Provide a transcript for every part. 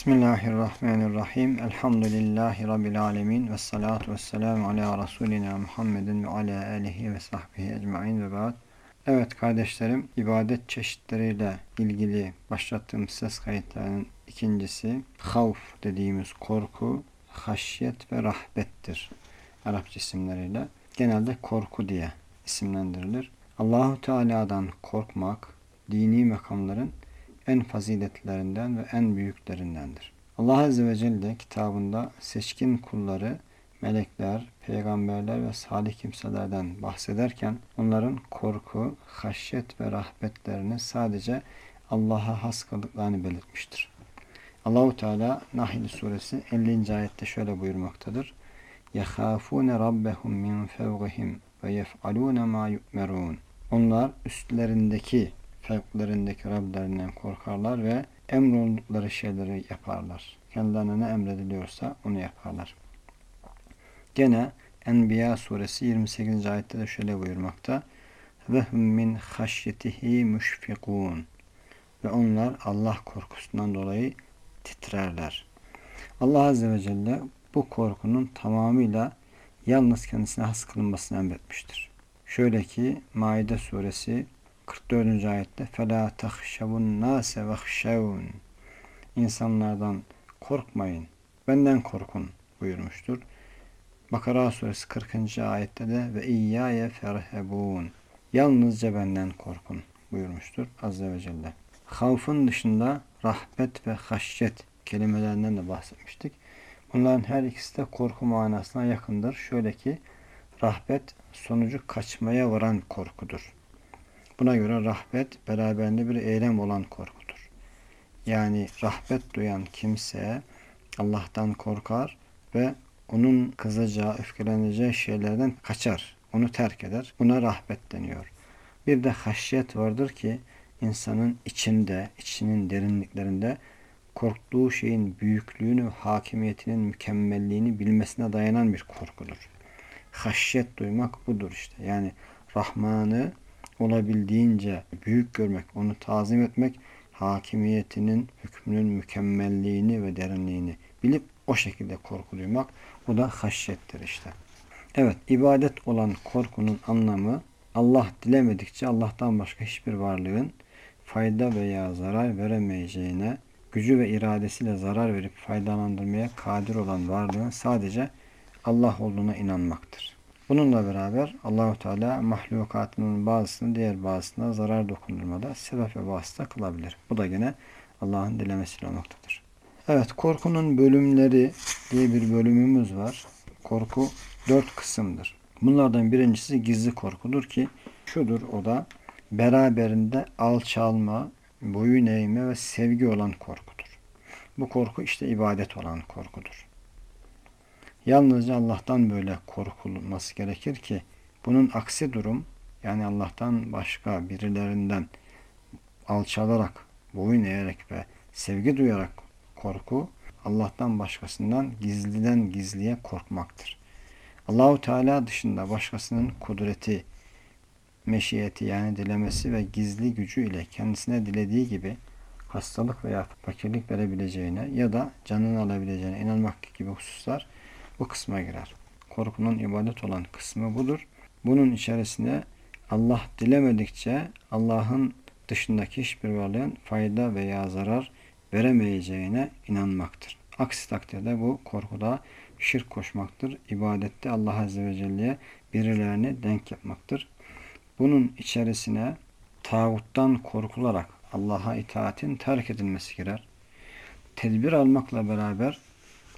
Bismillahirrahmanirrahim. Elhamdülillahi Rabbil alemin. Ve salatu ve selamu ala Resulina Muhammedin ve ala alihi ve sahbihi ecmain ve ba'd. Evet kardeşlerim, ibadet çeşitleriyle ilgili başlattığım ses kayıtlarının ikincisi, havf dediğimiz korku, haşyet ve rahbettir. Arapça isimleriyle. Genelde korku diye isimlendirilir. Allahu Teala'dan korkmak, dini makamların en faziletlerinden ve en büyüklerindendir. Allah Azze ve Celle kitabında seçkin kulları, melekler, peygamberler ve salih kimselerden bahsederken onların korku, haşyet ve rahbetlerini sadece Allah'a has kıldıklarını belirtmiştir. Allahu Teala Nahl suresi 50. ayette şöyle buyurmaktadır. يَخَافُونَ رَبَّهُمْ مِنْ فَوْقِهِمْ وَيَفْعَلُونَ مَا يُؤْمَرُونَ Onlar üstlerindeki fevklerindeki Rablerinden korkarlar ve emroldukları şeyleri yaparlar. Kendilerine ne emrediliyorsa onu yaparlar. Gene Enbiya suresi 28. ayette de şöyle buyurmakta. Ve hum min haşyetihi müşfikun. Ve onlar Allah korkusundan dolayı titrerler. Allah Azze ve Celle bu korkunun tamamıyla yalnız kendisine has kılınmasını emretmiştir. Şöyle ki Maide suresi 44. ayette فَلَا تَخْشَوُنْ نَاسَ وَخْشَوُنْ İnsanlardan korkmayın, benden korkun buyurmuştur. Bakara suresi 40. ayette de ve iyyâye ferhebûn Yalnızca benden korkun buyurmuştur Azze ve Celle. Havfın dışında rahbet ve haşyet kelimelerinden de bahsetmiştik. Bunların her ikisi de korku manasına yakındır. Şöyle ki rahbet sonucu kaçmaya varan korkudur. Buna göre rahbet beraberinde bir eylem olan korkudur. Yani rahbet duyan kimse Allah'tan korkar ve onun kızacağı, öfkeleneceği şeylerden kaçar. Onu terk eder. Buna rahbet deniyor. Bir de haşyet vardır ki insanın içinde, içinin derinliklerinde korktuğu şeyin büyüklüğünü, hakimiyetinin mükemmelliğini bilmesine dayanan bir korkudur. Haşyet duymak budur işte. Yani Rahman'ı olabildiğince büyük görmek, onu tazim etmek, hakimiyetinin, hükmünün mükemmelliğini ve derinliğini bilip o şekilde korku duymak, bu da haşyettir işte. Evet, ibadet olan korkunun anlamı Allah dilemedikçe Allah'tan başka hiçbir varlığın fayda veya zarar veremeyeceğine, gücü ve iradesiyle zarar verip faydalandırmaya kadir olan varlığın sadece Allah olduğuna inanmaktır. Bununla beraber Allahu Teala mahlukatının bazısını diğer bazısına zarar dokundurmada sebep ve vasıta kılabilir. Bu da gene Allah'ın dilemesiyle olmaktadır. Evet, korkunun bölümleri diye bir bölümümüz var. Korku dört kısımdır. Bunlardan birincisi gizli korkudur ki şudur o da beraberinde alçalma, boyun eğme ve sevgi olan korkudur. Bu korku işte ibadet olan korkudur. Yalnızca Allah'tan böyle korkulması gerekir ki bunun aksi durum yani Allah'tan başka birilerinden alçalarak, boyun eğerek ve sevgi duyarak korku Allah'tan başkasından gizliden gizliye korkmaktır. Allahu Teala dışında başkasının kudreti, meşiyeti yani dilemesi ve gizli gücü ile kendisine dilediği gibi hastalık veya fakirlik verebileceğine ya da canını alabileceğine inanmak gibi hususlar bu kısma girer. Korkunun ibadet olan kısmı budur. Bunun içerisinde Allah dilemedikçe Allah'ın dışındaki hiçbir varlığın fayda veya zarar veremeyeceğine inanmaktır. Aksi takdirde bu korkuda şirk koşmaktır. İbadette Allah Azze ve Celle'ye birilerini denk yapmaktır. Bunun içerisine tağuttan korkularak Allah'a itaatin terk edilmesi girer. Tedbir almakla beraber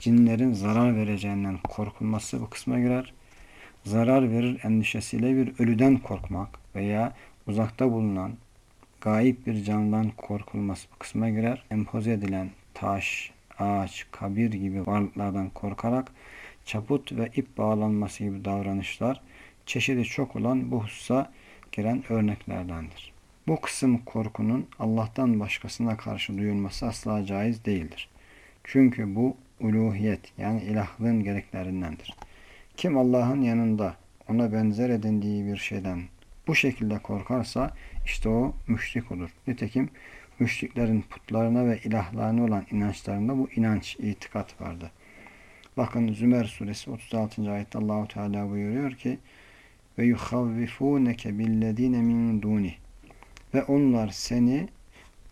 cinlerin zarar vereceğinden korkulması bu kısma girer. Zarar verir endişesiyle bir ölüden korkmak veya uzakta bulunan gayip bir candan korkulması bu kısma girer. Empoze edilen taş, ağaç, kabir gibi varlıklardan korkarak çaput ve ip bağlanması gibi davranışlar çeşidi çok olan bu hususa giren örneklerdendir. Bu kısım korkunun Allah'tan başkasına karşı duyulması asla caiz değildir. Çünkü bu uluhiyet yani ilahlığın gereklerindendir. Kim Allah'ın yanında ona benzer edindiği bir şeyden bu şekilde korkarsa işte o müşrik olur. Nitekim müşriklerin putlarına ve ilahlarına olan inançlarında bu inanç, itikat vardı. Bakın Zümer suresi 36. ayette Allahu Teala buyuruyor ki ve yuhavvifuneke billezine min duni ve onlar seni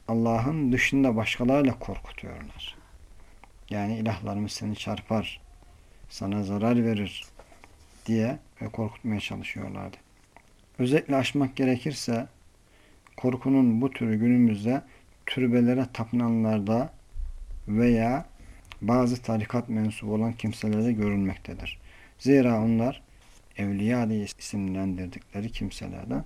Allah'ın dışında başkalarıyla korkutuyorlar. Yani ilahlarımız seni çarpar, sana zarar verir diye ve korkutmaya çalışıyorlardı. Özellikle aşmak gerekirse korkunun bu türü günümüzde türbelere tapınanlarda veya bazı tarikat mensubu olan kimselerde görülmektedir. Zira onlar evliya diye isimlendirdikleri kimselerden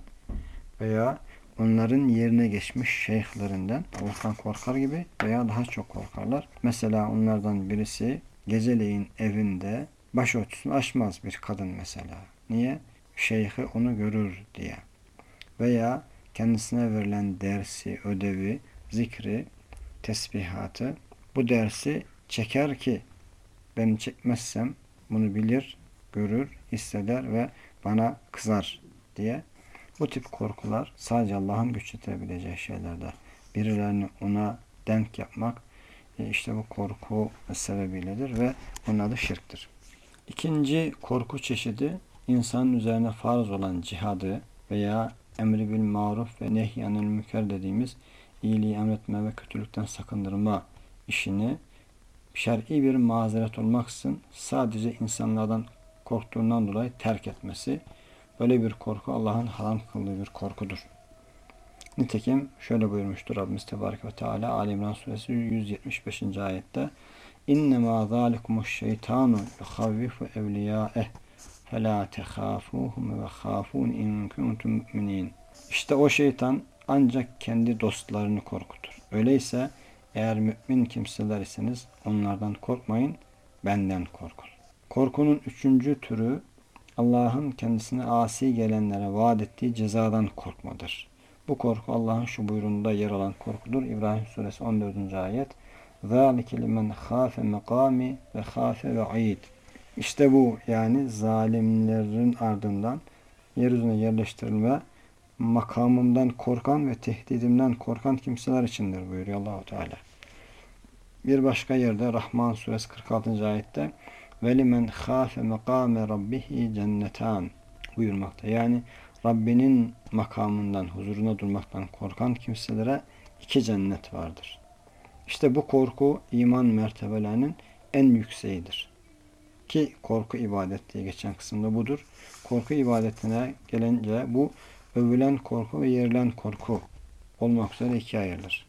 veya onların yerine geçmiş şeyhlerinden Allah'tan korkar gibi veya daha çok korkarlar. Mesela onlardan birisi geceleyin evinde başörtüsünü açmaz bir kadın mesela. Niye? Şeyhi onu görür diye. Veya kendisine verilen dersi, ödevi, zikri, tesbihatı bu dersi çeker ki ben çekmezsem bunu bilir, görür, hisseder ve bana kızar diye bu tip korkular sadece Allah'ın güçletebileceği şeylerde. Birilerini ona denk yapmak e, işte bu korku sebebiyledir ve onun adı şirktir. İkinci korku çeşidi insanın üzerine farz olan cihadı veya emri bil maruf ve nehyanil müker dediğimiz iyiliği emretme ve kötülükten sakındırma işini şer'i bir mazeret olmaksın sadece insanlardan korktuğundan dolayı terk etmesi Böyle bir korku Allah'ın haram kıldığı bir korkudur. Nitekim şöyle buyurmuştur Rabbimiz Tebarek ve Teala Ali İmran Suresi 175. ayette İnnemâ zâlikumuş şeytanu yuhavvifu evliyâeh felâ tehâfûhum ve khâfûn in kuntum mu'minin. İşte o şeytan ancak kendi dostlarını korkutur. Öyleyse eğer mümin kimseler iseniz onlardan korkmayın, benden korkun. Korkunun üçüncü türü Allah'ın kendisine asi gelenlere vaat ettiği cezadan korkmadır. Bu korku Allah'ın şu buyruğunda yer alan korkudur. İbrahim suresi 14. ayet. ذَٰلِكَ لِمَنْ خَافَ مَقَامِ ve خَافَ وَعِيدٍ İşte bu yani zalimlerin ardından yeryüzüne yerleştirilme makamımdan korkan ve tehdidimden korkan kimseler içindir buyuruyor Allahu Teala. Bir başka yerde Rahman suresi 46. ayette ve limen khâfe mekâme rabbihi cennetan buyurmakta. Yani Rabbinin makamından, huzuruna durmaktan korkan kimselere iki cennet vardır. İşte bu korku iman mertebelerinin en yükseğidir. Ki korku ibadet diye geçen kısımda budur. Korku ibadetine gelince bu övülen korku ve yerilen korku olmak üzere ikiye ayrılır.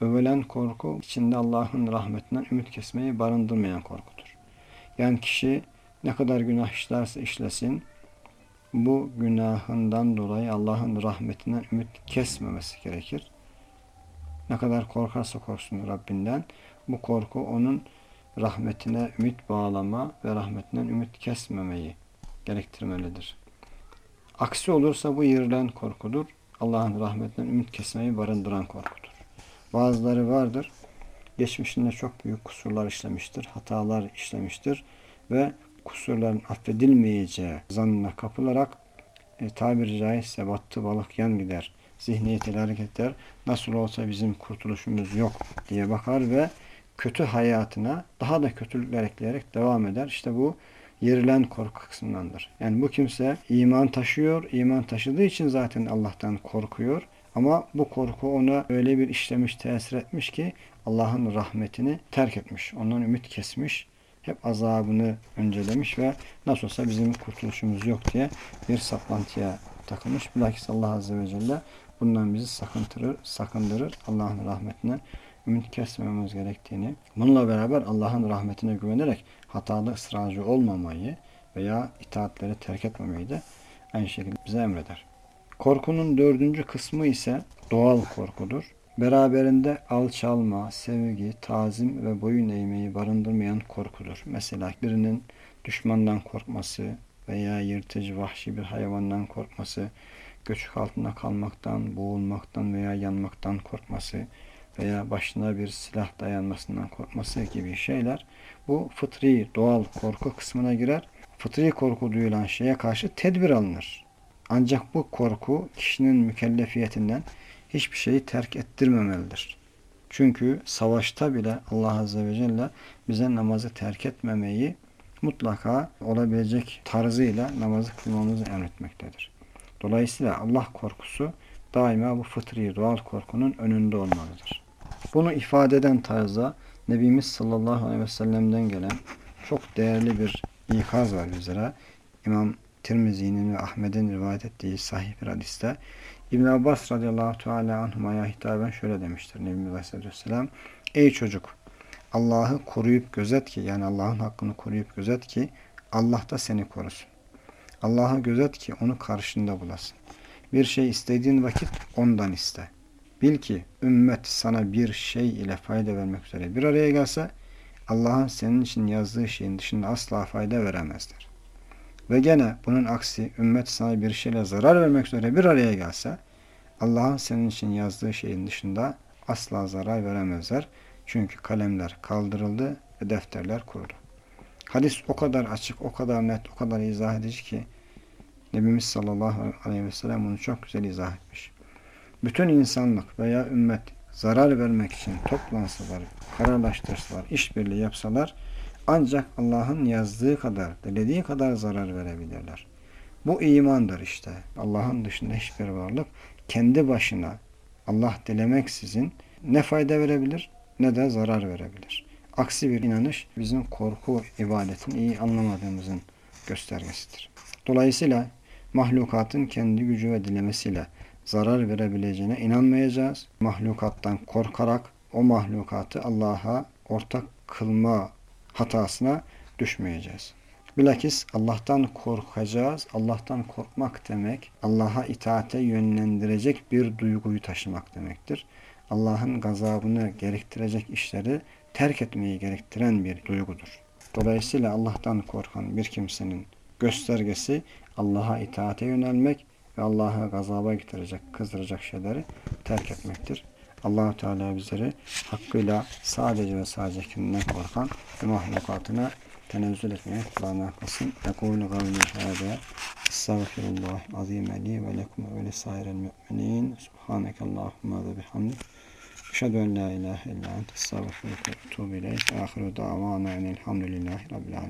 Övülen korku içinde Allah'ın rahmetinden ümit kesmeyi barındırmayan korkudur. Yani kişi ne kadar günah işlerse işlesin bu günahından dolayı Allah'ın rahmetinden ümit kesmemesi gerekir. Ne kadar korkarsa korksun Rabbinden bu korku onun rahmetine ümit bağlama ve rahmetinden ümit kesmemeyi gerektirmelidir. Aksi olursa bu yerilen korkudur. Allah'ın rahmetinden ümit kesmeyi barındıran korkudur. Bazıları vardır geçmişinde çok büyük kusurlar işlemiştir, hatalar işlemiştir ve kusurların affedilmeyeceği zannına kapılarak e, tabiri caizse battı balık yan gider. Zihniyetiyle hareket eder. Nasıl olsa bizim kurtuluşumuz yok diye bakar ve kötü hayatına daha da kötülükler ekleyerek devam eder. İşte bu yerilen korku kısmındandır. Yani bu kimse iman taşıyor. iman taşıdığı için zaten Allah'tan korkuyor. Ama bu korku ona öyle bir işlemiş, tesir etmiş ki Allah'ın rahmetini terk etmiş. Ondan ümit kesmiş. Hep azabını öncelemiş ve nasıl olsa bizim kurtuluşumuz yok diye bir saplantıya takılmış. Bilakis Allah Azze ve Celle bundan bizi sakındırır, sakındırır. Allah'ın rahmetine ümit kesmememiz gerektiğini, bununla beraber Allah'ın rahmetine güvenerek hatalı ısrarcı olmamayı veya itaatleri terk etmemeyi de aynı şekilde bize emreder. Korkunun dördüncü kısmı ise doğal korkudur. Beraberinde alçalma, sevgi, tazim ve boyun eğmeyi barındırmayan korkudur. Mesela birinin düşmandan korkması veya yırtıcı vahşi bir hayvandan korkması, göçük altında kalmaktan, boğulmaktan veya yanmaktan korkması veya başına bir silah dayanmasından korkması gibi şeyler bu fıtri, doğal korku kısmına girer. Fıtri korku duyulan şeye karşı tedbir alınır. Ancak bu korku kişinin mükellefiyetinden hiçbir şeyi terk ettirmemelidir. Çünkü savaşta bile Allah Azze ve Celle bize namazı terk etmemeyi mutlaka olabilecek tarzıyla namazı kılmamızı emretmektedir. Dolayısıyla Allah korkusu daima bu fıtri doğal korkunun önünde olmalıdır. Bunu ifade eden tarzda Nebimiz sallallahu aleyhi ve sellem'den gelen çok değerli bir ikaz var bizlere. İmam Tirmizi'nin ve Ahmet'in rivayet ettiği sahih bir hadiste İbn Abbas radıyallahu teala anhumaya hitaben şöyle demiştir Nebimiz aleyhisselatü vesselam Ey çocuk Allah'ı koruyup gözet ki yani Allah'ın hakkını koruyup gözet ki Allah da seni korusun. Allah'ı gözet ki onu karşında bulasın. Bir şey istediğin vakit ondan iste. Bil ki ümmet sana bir şey ile fayda vermek üzere bir araya gelse Allah'ın senin için yazdığı şeyin dışında asla fayda veremezler. Ve gene bunun aksi ümmet sana bir şeyle zarar vermek üzere bir araya gelse Allah'ın senin için yazdığı şeyin dışında asla zarar veremezler. Çünkü kalemler kaldırıldı ve defterler kurudu. Hadis o kadar açık, o kadar net, o kadar izah edici ki Nebimiz sallallahu aleyhi ve sellem bunu çok güzel izah etmiş. Bütün insanlık veya ümmet zarar vermek için toplansalar, kararlaştırsalar, işbirliği yapsalar ancak Allah'ın yazdığı kadar, dilediği kadar zarar verebilirler. Bu imandır işte. Allah'ın dışında hiçbir varlık kendi başına Allah dilemeksizin ne fayda verebilir ne de zarar verebilir. Aksi bir inanış bizim korku ibadetini iyi anlamadığımızın göstergesidir. Dolayısıyla mahlukatın kendi gücü ve dilemesiyle zarar verebileceğine inanmayacağız. Mahlukattan korkarak o mahlukatı Allah'a ortak kılma hatasına düşmeyeceğiz. Bilakis Allah'tan korkacağız. Allah'tan korkmak demek Allah'a itaate yönlendirecek bir duyguyu taşımak demektir. Allah'ın gazabını gerektirecek işleri terk etmeyi gerektiren bir duygudur. Dolayısıyla Allah'tan korkan bir kimsenin göstergesi Allah'a itaate yönelmek ve Allah'a gazaba getirecek, kızdıracak şeyleri terk etmektir. Allahu Teala bizleri hakkıyla sadece ve sadece kendinden korkan ve mahlukatına tenezzül etmeye kulağına kılsın. Ekûlü gavli hâdâ Estağfirullah azim li ve lekum ve lisairel mü'minin. Subhaneke Allahumma ve bihamdik. Eşhedü en la ilahe illa ente estağfiruke ve etûbü ileyk. Ahiru davana enelhamdülillahi rabbil alemin.